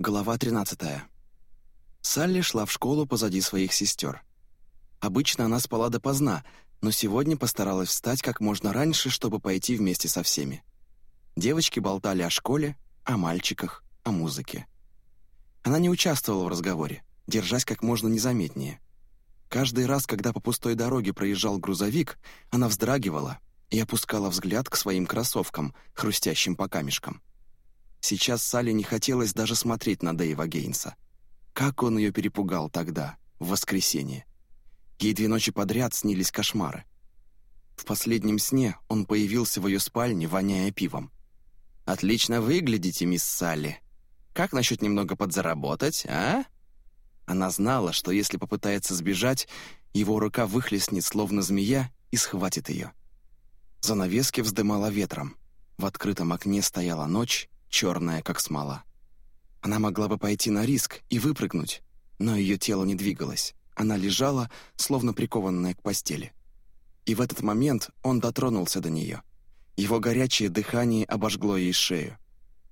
Глава 13. Салли шла в школу позади своих сестер. Обычно она спала допоздна, но сегодня постаралась встать как можно раньше, чтобы пойти вместе со всеми. Девочки болтали о школе, о мальчиках, о музыке. Она не участвовала в разговоре, держась как можно незаметнее. Каждый раз, когда по пустой дороге проезжал грузовик, она вздрагивала и опускала взгляд к своим кроссовкам, хрустящим по камешкам. Сейчас Салли не хотелось даже смотреть на Дэйва Гейнса. Как он ее перепугал тогда, в воскресенье. Ей две ночи подряд снились кошмары. В последнем сне он появился в ее спальне, воняя пивом. «Отлично выглядите, мисс Салли. Как насчет немного подзаработать, а?» Она знала, что если попытается сбежать, его рука выхлестнет, словно змея, и схватит ее. Занавески вздымала ветром. В открытом окне стояла ночь, черная, как смола. Она могла бы пойти на риск и выпрыгнуть, но ее тело не двигалось. Она лежала, словно прикованная к постели. И в этот момент он дотронулся до нее. Его горячее дыхание обожгло ей шею.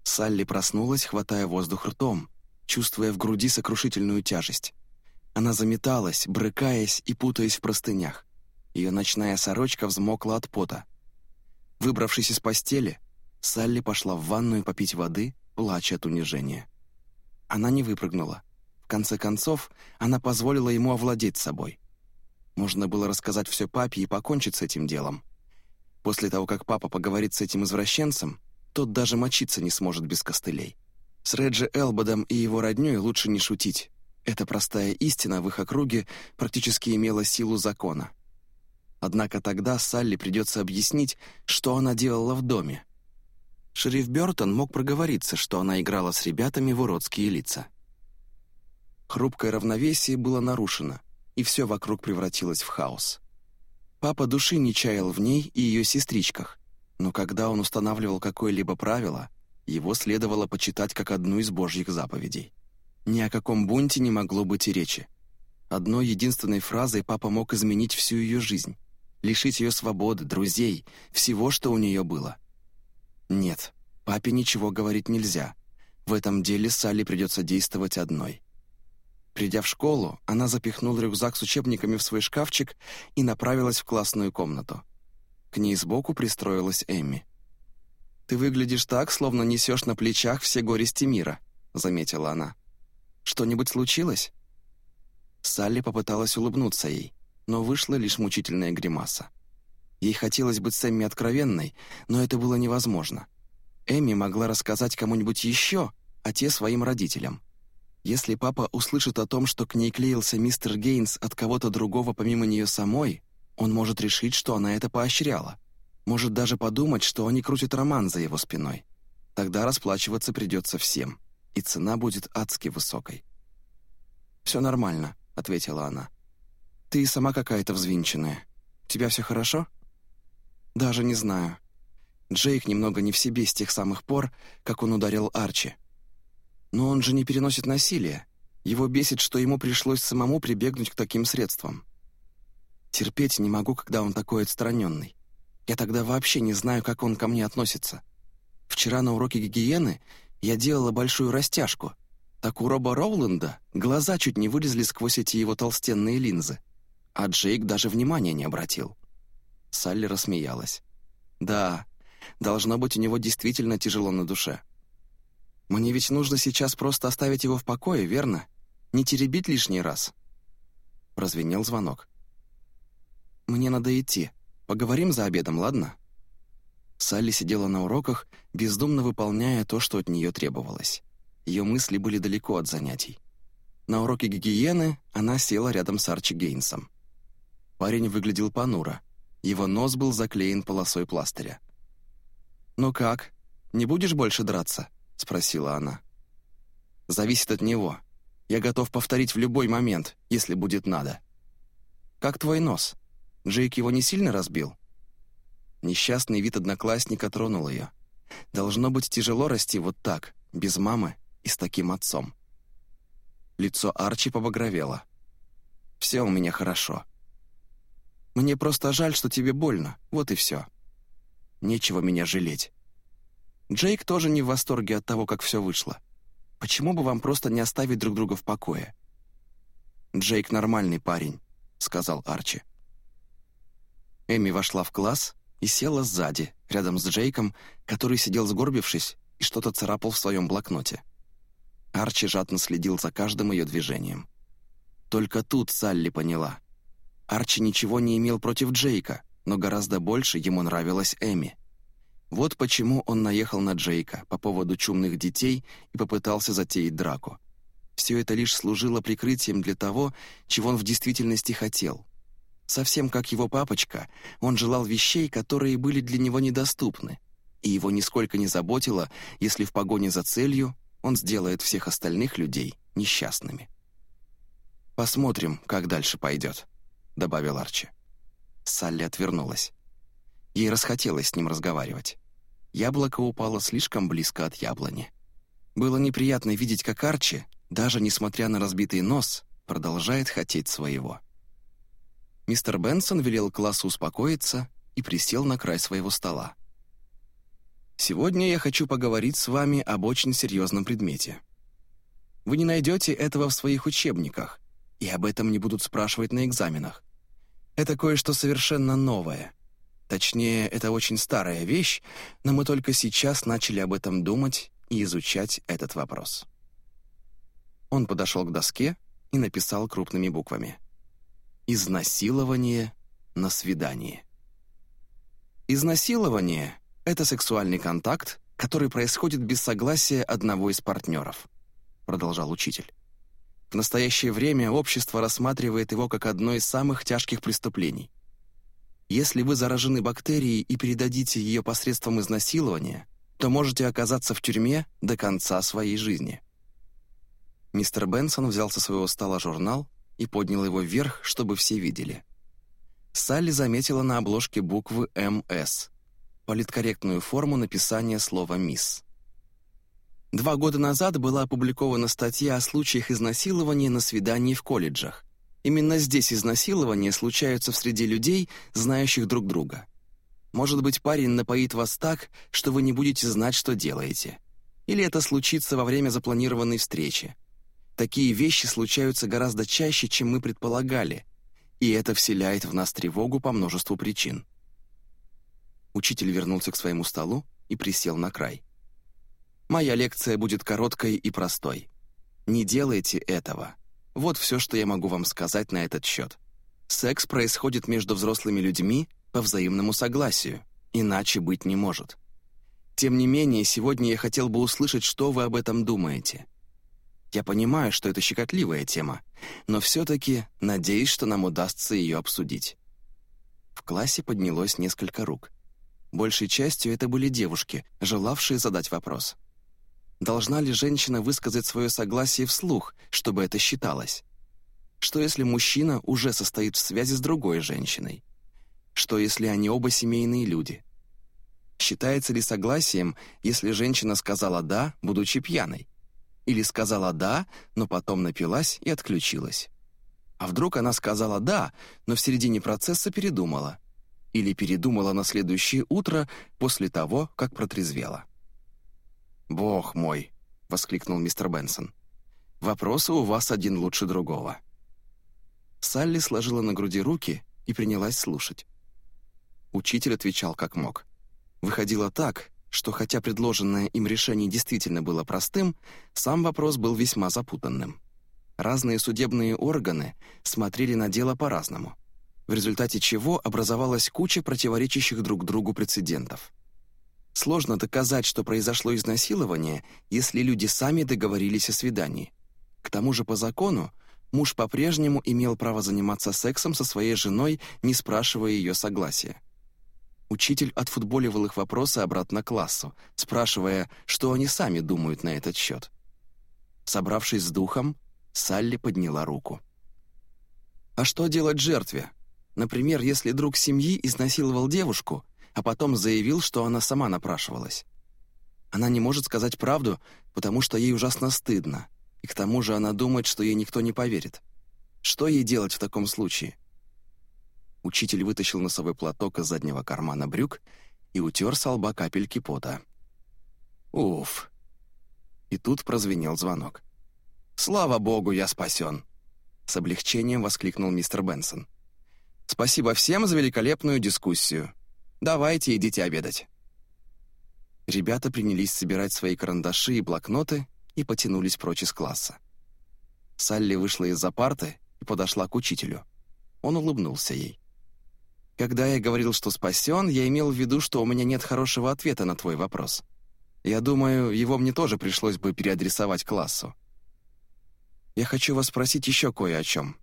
Салли проснулась, хватая воздух ртом, чувствуя в груди сокрушительную тяжесть. Она заметалась, брыкаясь и путаясь в простынях. Ее ночная сорочка взмокла от пота. Выбравшись из постели, Салли пошла в ванную попить воды, плача от унижения. Она не выпрыгнула. В конце концов, она позволила ему овладеть собой. Можно было рассказать все папе и покончить с этим делом. После того, как папа поговорит с этим извращенцем, тот даже мочиться не сможет без костылей. С Реджи Элбодом и его роднёй лучше не шутить. Эта простая истина в их округе практически имела силу закона. Однако тогда Салли придется объяснить, что она делала в доме, Шериф Бёртон мог проговориться, что она играла с ребятами в уродские лица. Хрупкое равновесие было нарушено, и все вокруг превратилось в хаос. Папа души не чаял в ней и ее сестричках, но когда он устанавливал какое-либо правило, его следовало почитать как одну из божьих заповедей. Ни о каком бунте не могло быть и речи. Одной единственной фразой папа мог изменить всю ее жизнь, лишить ее свободы, друзей, всего, что у нее было — нет, папе ничего говорить нельзя. В этом деле Салли придется действовать одной. Придя в школу, она запихнула рюкзак с учебниками в свой шкафчик и направилась в классную комнату. К ней сбоку пристроилась Эмми. «Ты выглядишь так, словно несешь на плечах все горести мира», — заметила она. «Что-нибудь случилось?» Салли попыталась улыбнуться ей, но вышла лишь мучительная гримаса. Ей хотелось быть с Эмми откровенной, но это было невозможно. Эмми могла рассказать кому-нибудь еще, а те своим родителям. Если папа услышит о том, что к ней клеился мистер Гейнс от кого-то другого помимо нее самой, он может решить, что она это поощряла. Может даже подумать, что они крутят роман за его спиной. Тогда расплачиваться придется всем, и цена будет адски высокой. «Все нормально», — ответила она. «Ты сама какая-то взвинченная. У тебя все хорошо?» «Даже не знаю. Джейк немного не в себе с тех самых пор, как он ударил Арчи. Но он же не переносит насилие. Его бесит, что ему пришлось самому прибегнуть к таким средствам. Терпеть не могу, когда он такой отстраненный. Я тогда вообще не знаю, как он ко мне относится. Вчера на уроке гигиены я делала большую растяжку. Так у Роба Роуленда глаза чуть не вылезли сквозь эти его толстенные линзы. А Джейк даже внимания не обратил. Салли рассмеялась. «Да, должно быть, у него действительно тяжело на душе. Мне ведь нужно сейчас просто оставить его в покое, верно? Не теребить лишний раз». Прозвенел звонок. «Мне надо идти. Поговорим за обедом, ладно?» Салли сидела на уроках, бездумно выполняя то, что от нее требовалось. Ее мысли были далеко от занятий. На уроке гигиены она села рядом с Арчи Гейнсом. Парень выглядел понуро. Его нос был заклеен полосой пластыря. «Ну как, не будешь больше драться?» — спросила она. «Зависит от него. Я готов повторить в любой момент, если будет надо». «Как твой нос? Джейк его не сильно разбил?» Несчастный вид одноклассника тронул ее. Должно быть тяжело расти вот так, без мамы и с таким отцом. Лицо Арчи побагровело. «Все у меня хорошо», мне просто жаль, что тебе больно, вот и все. Нечего меня жалеть. Джейк тоже не в восторге от того, как все вышло. почему бы вам просто не оставить друг друга в покое?» «Джейк нормальный парень», — сказал Арчи. Эми вошла в класс и села сзади, рядом с Джейком, который сидел сгорбившись и что-то царапал в своем блокноте. Арчи жадно следил за каждым ее движением. Только тут Салли поняла. Арчи ничего не имел против Джейка, но гораздо больше ему нравилась Эми. Вот почему он наехал на Джейка по поводу чумных детей и попытался затеять драку. Все это лишь служило прикрытием для того, чего он в действительности хотел. Совсем как его папочка, он желал вещей, которые были для него недоступны, и его нисколько не заботило, если в погоне за целью он сделает всех остальных людей несчастными. «Посмотрим, как дальше пойдет», — добавил Арчи. Салли отвернулась. Ей расхотелось с ним разговаривать. Яблоко упало слишком близко от яблони. Было неприятно видеть, как Арчи, даже несмотря на разбитый нос, продолжает хотеть своего. Мистер Бенсон велел классу успокоиться и присел на край своего стола. «Сегодня я хочу поговорить с вами об очень серьезном предмете. Вы не найдете этого в своих учебниках, и об этом не будут спрашивать на экзаменах. Это кое-что совершенно новое. Точнее, это очень старая вещь, но мы только сейчас начали об этом думать и изучать этот вопрос. Он подошел к доске и написал крупными буквами. «Изнасилование на свидании». Изнасилование — это сексуальный контакт, который происходит без согласия одного из партнеров, продолжал учитель. В настоящее время общество рассматривает его как одно из самых тяжких преступлений. Если вы заражены бактерией и передадите ее посредством изнасилования, то можете оказаться в тюрьме до конца своей жизни. Мистер Бенсон взял со своего стола журнал и поднял его вверх, чтобы все видели. Салли заметила на обложке буквы «МС» — политкорректную форму написания слова «мисс». Два года назад была опубликована статья о случаях изнасилования на свидании в колледжах. Именно здесь изнасилования случаются в среде людей, знающих друг друга. Может быть, парень напоит вас так, что вы не будете знать, что делаете. Или это случится во время запланированной встречи. Такие вещи случаются гораздо чаще, чем мы предполагали, и это вселяет в нас тревогу по множеству причин. Учитель вернулся к своему столу и присел на край. «Моя лекция будет короткой и простой. Не делайте этого. Вот все, что я могу вам сказать на этот счет. Секс происходит между взрослыми людьми по взаимному согласию, иначе быть не может. Тем не менее, сегодня я хотел бы услышать, что вы об этом думаете. Я понимаю, что это щекотливая тема, но все-таки надеюсь, что нам удастся ее обсудить. В классе поднялось несколько рук. Большей частью это были девушки, желавшие задать вопрос. Должна ли женщина высказать свое согласие вслух, чтобы это считалось? Что если мужчина уже состоит в связи с другой женщиной? Что если они оба семейные люди? Считается ли согласием, если женщина сказала «да», будучи пьяной? Или сказала «да», но потом напилась и отключилась? А вдруг она сказала «да», но в середине процесса передумала? Или передумала на следующее утро после того, как протрезвела? «Бог мой!» — воскликнул мистер Бенсон. «Вопросы у вас один лучше другого». Салли сложила на груди руки и принялась слушать. Учитель отвечал как мог. Выходило так, что хотя предложенное им решение действительно было простым, сам вопрос был весьма запутанным. Разные судебные органы смотрели на дело по-разному, в результате чего образовалась куча противоречащих друг другу прецедентов. Сложно доказать, что произошло изнасилование, если люди сами договорились о свидании. К тому же по закону муж по-прежнему имел право заниматься сексом со своей женой, не спрашивая ее согласия. Учитель отфутболивал их вопросы обратно классу, спрашивая, что они сами думают на этот счет. Собравшись с духом, Салли подняла руку. А что делать жертве? Например, если друг семьи изнасиловал девушку — а потом заявил, что она сама напрашивалась. Она не может сказать правду, потому что ей ужасно стыдно, и к тому же она думает, что ей никто не поверит. Что ей делать в таком случае? Учитель вытащил носовой платок из заднего кармана брюк и утер с лба капельки пота. Уф. И тут прозвенел звонок. «Слава богу, я спасен!» С облегчением воскликнул мистер Бенсон. «Спасибо всем за великолепную дискуссию. Давайте идите обедать». Ребята принялись собирать свои карандаши и блокноты и потянулись прочь из класса. Салли вышла из-за парты и подошла к учителю. Он улыбнулся ей. «Когда я говорил, что спасен, я имел в виду, что у меня нет хорошего ответа на твой вопрос. Я думаю, его мне тоже пришлось бы переадресовать классу. Я хочу вас спросить еще кое о чем.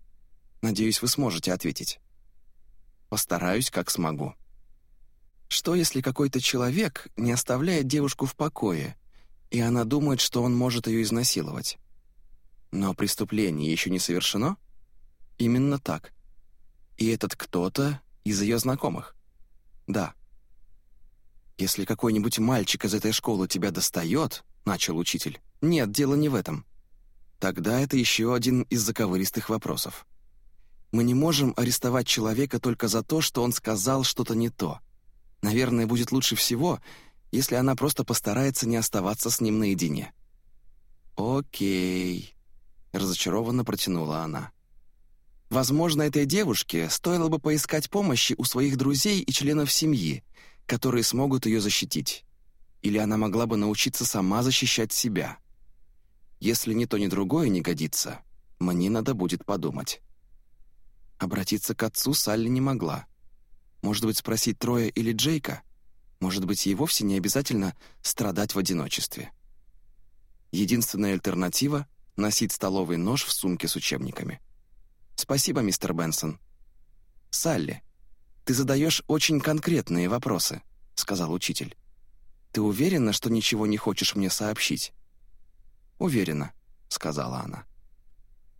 Надеюсь, вы сможете ответить. Постараюсь, как смогу. Что, если какой-то человек не оставляет девушку в покое, и она думает, что он может ее изнасиловать? Но преступление еще не совершено? Именно так. И этот кто-то из ее знакомых? Да. «Если какой-нибудь мальчик из этой школы тебя достает», — начал учитель. «Нет, дело не в этом. Тогда это еще один из заковыристых вопросов. Мы не можем арестовать человека только за то, что он сказал что-то не то. Наверное, будет лучше всего, если она просто постарается не оставаться с ним наедине. «Окей», — разочарованно протянула она. «Возможно, этой девушке стоило бы поискать помощи у своих друзей и членов семьи, которые смогут ее защитить. Или она могла бы научиться сама защищать себя. Если ни то, ни другое не годится, мне надо будет подумать. Обратиться к отцу Салли не могла. Может быть, спросить Троя или Джейка? Может быть, ей вовсе не обязательно страдать в одиночестве. Единственная альтернатива — носить столовый нож в сумке с учебниками. «Спасибо, мистер Бенсон». «Салли, ты задаешь очень конкретные вопросы», — сказал учитель. «Ты уверена, что ничего не хочешь мне сообщить?» «Уверена», — сказала она.